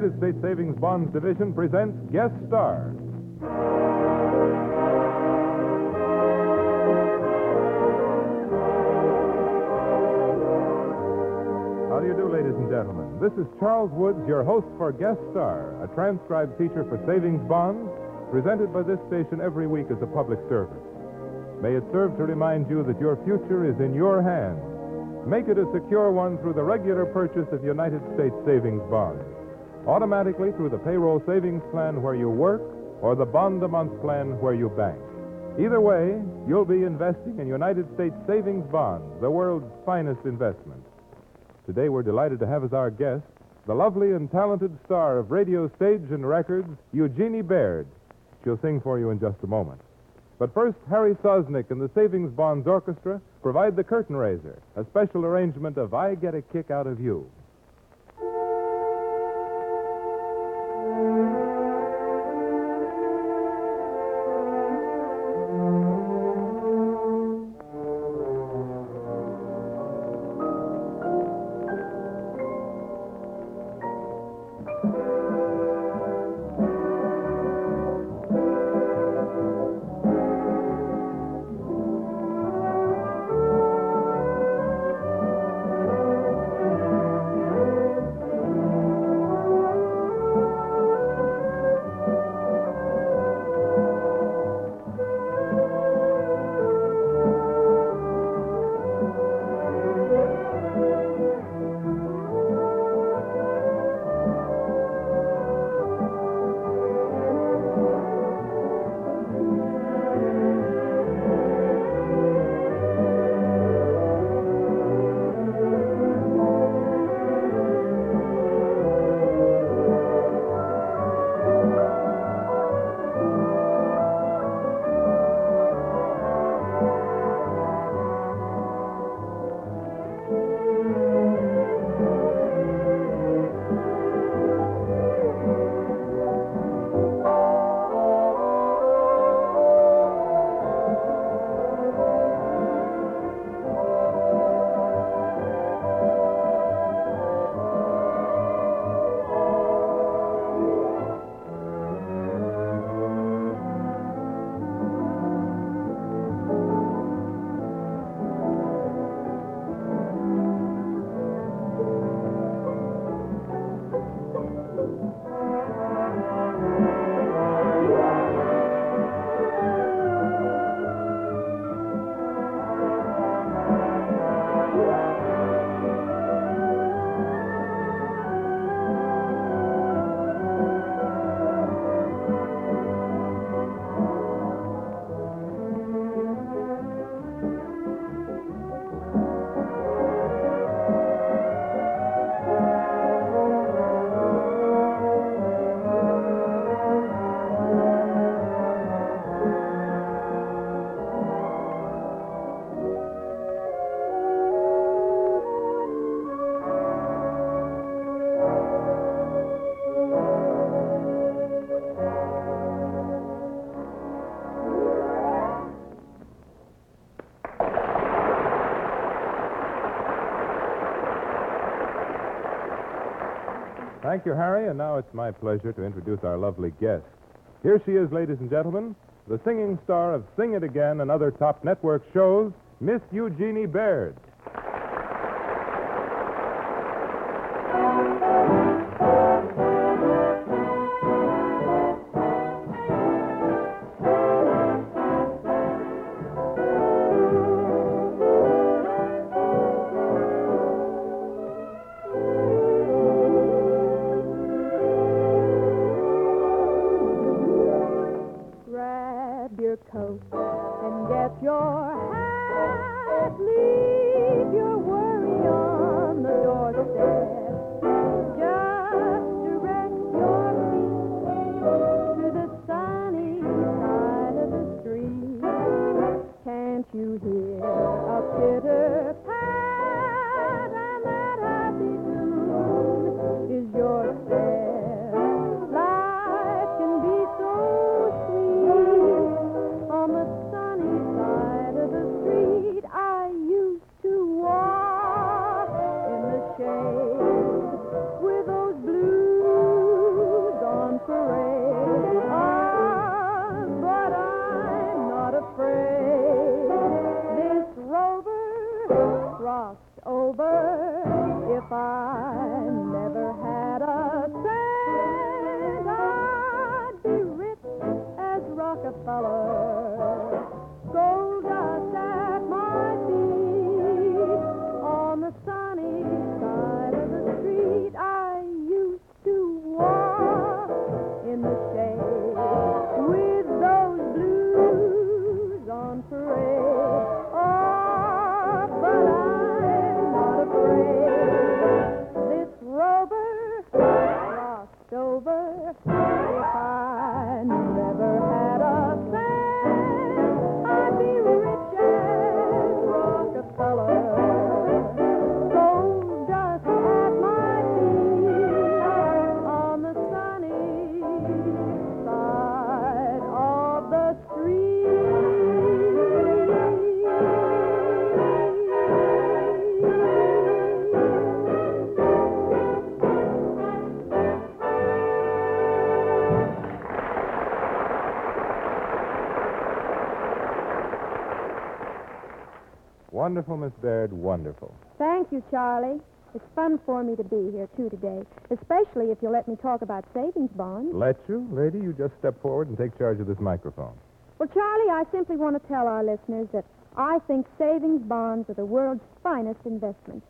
United States Savings Bonds Division presents Guest Star. How do you do, ladies and gentlemen? This is Charles Woods, your host for Guest Star, a transcribed feature for savings bonds presented by this station every week as a public service. May it serve to remind you that your future is in your hands. Make it a secure one through the regular purchase of United States savings bonds, automatically through the payroll savings plan where you work or the bond a month plan where you bank. Either way, you'll be investing in United States savings bonds, the world's finest investment. Today, we're delighted to have as our guest the lovely and talented star of radio, stage, and records, Eugenie Baird. She'll sing for you in just a moment. But first, Harry Sosnick and the Savings Bonds Orchestra provide the curtain raiser, a special arrangement of I Get a Kick Out of You. Thank you, Harry, and now it's my pleasure to introduce our lovely guest. Here she is, ladies and gentlemen, the singing star of Sing It Again and other top network shows, Miss Eugenie Baird. And get your hat. Leave your worry on the doorstep. Over. Wonderful, Miss Baird, wonderful. Thank you, Charlie. It's fun for me to be here, too, today, especially if you'll let me talk about savings bonds. Let you? Lady, you just step forward and take charge of this microphone. Well, Charlie, I simply want to tell our listeners that I think savings bonds are the world's finest investments.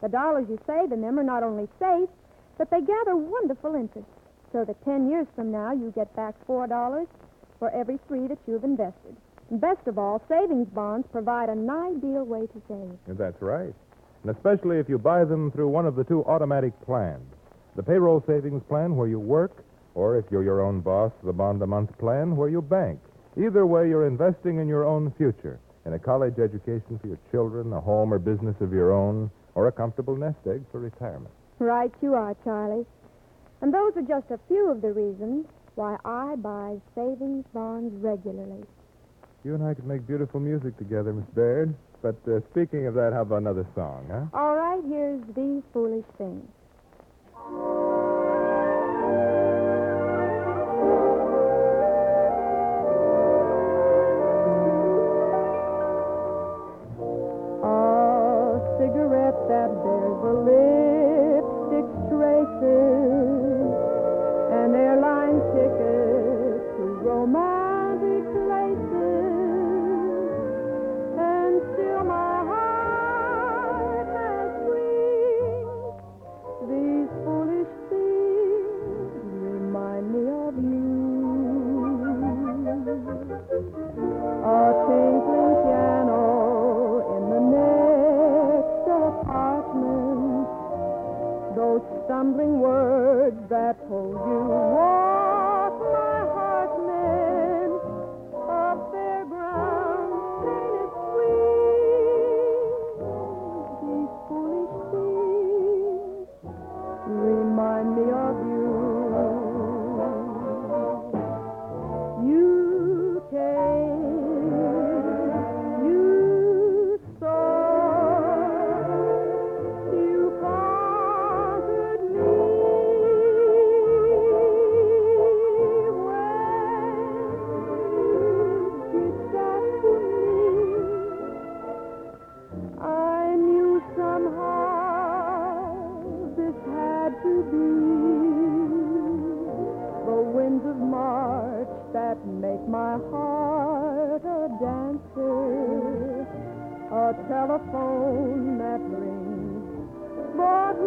The dollars you save in them are not only safe, but they gather wonderful interest. So that 10 years from now, you get back $4 for every three that you've invested. Best of all, savings bonds provide an ideal way to save. That's right. And especially if you buy them through one of the two automatic plans the payroll savings plan where you work, or if you're your own boss, the bond a month plan where you bank. Either way, you're investing in your own future in a college education for your children, a home or business of your own, or a comfortable nest egg for retirement. Right you are, Charlie. And those are just a few of the reasons why I buy savings bonds regularly. You and I could make beautiful music together, Miss Baird. But uh, speaking of that, how about another song, huh? All right, here's These Foolish Things. Be the winds of March that make my heart a dancer, a telephone that rings, but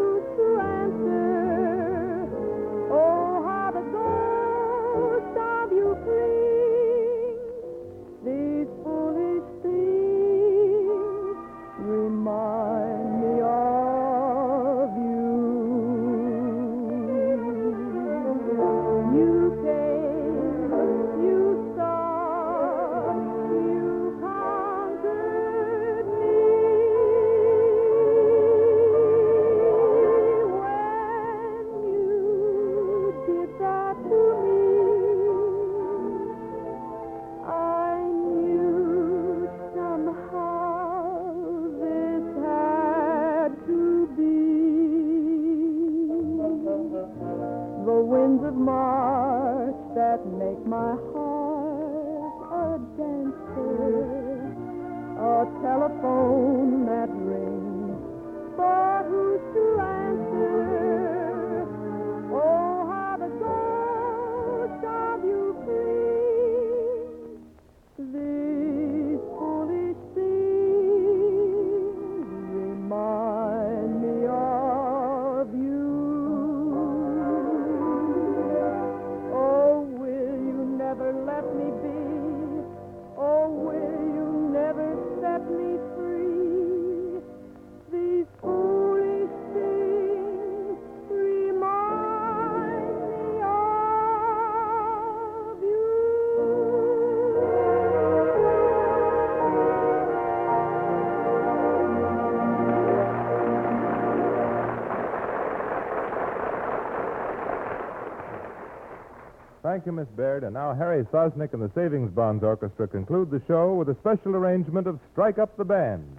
Thank you, Miss Baird. And now Harry Sosnick and the Savings Bonds Orchestra conclude the show with a special arrangement of Strike Up the Band.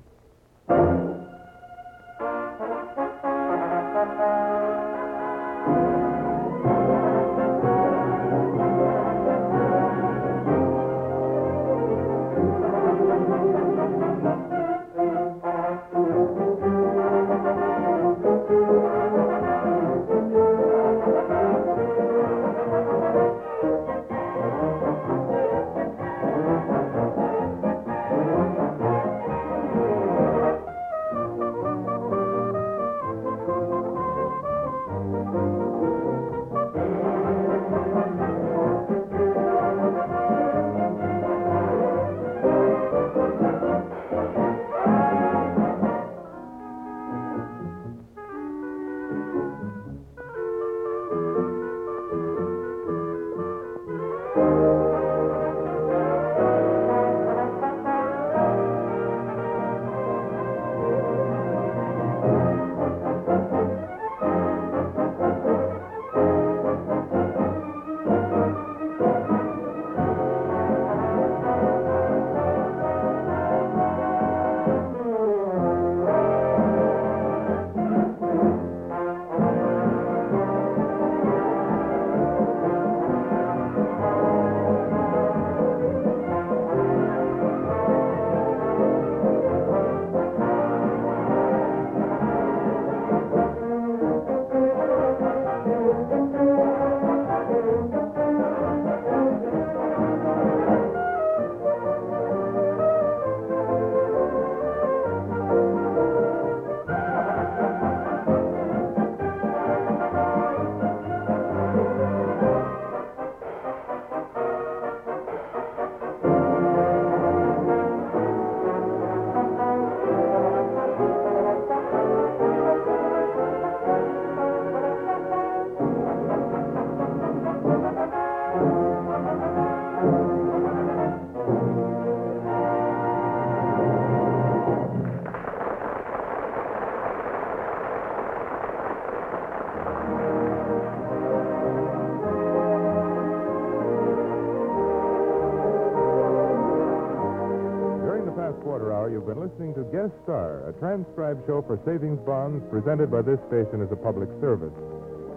Quarter hour, you've been listening to Guest Star, a transcribed show for savings bonds presented by this station as a public service.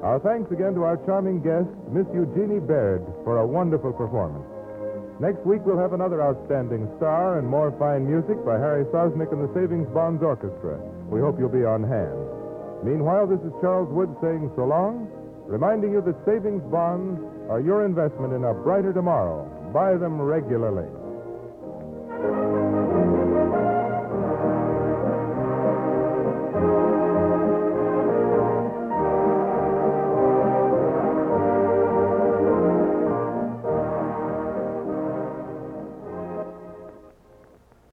Our thanks again to our charming guest, Miss Eugenie Baird, for a wonderful performance. Next week, we'll have another outstanding star and more fine music by Harry Sosnick and the Savings Bonds Orchestra. We hope you'll be on hand. Meanwhile, this is Charles Wood saying so long, reminding you that savings bonds are your investment in a brighter tomorrow. Buy them regularly.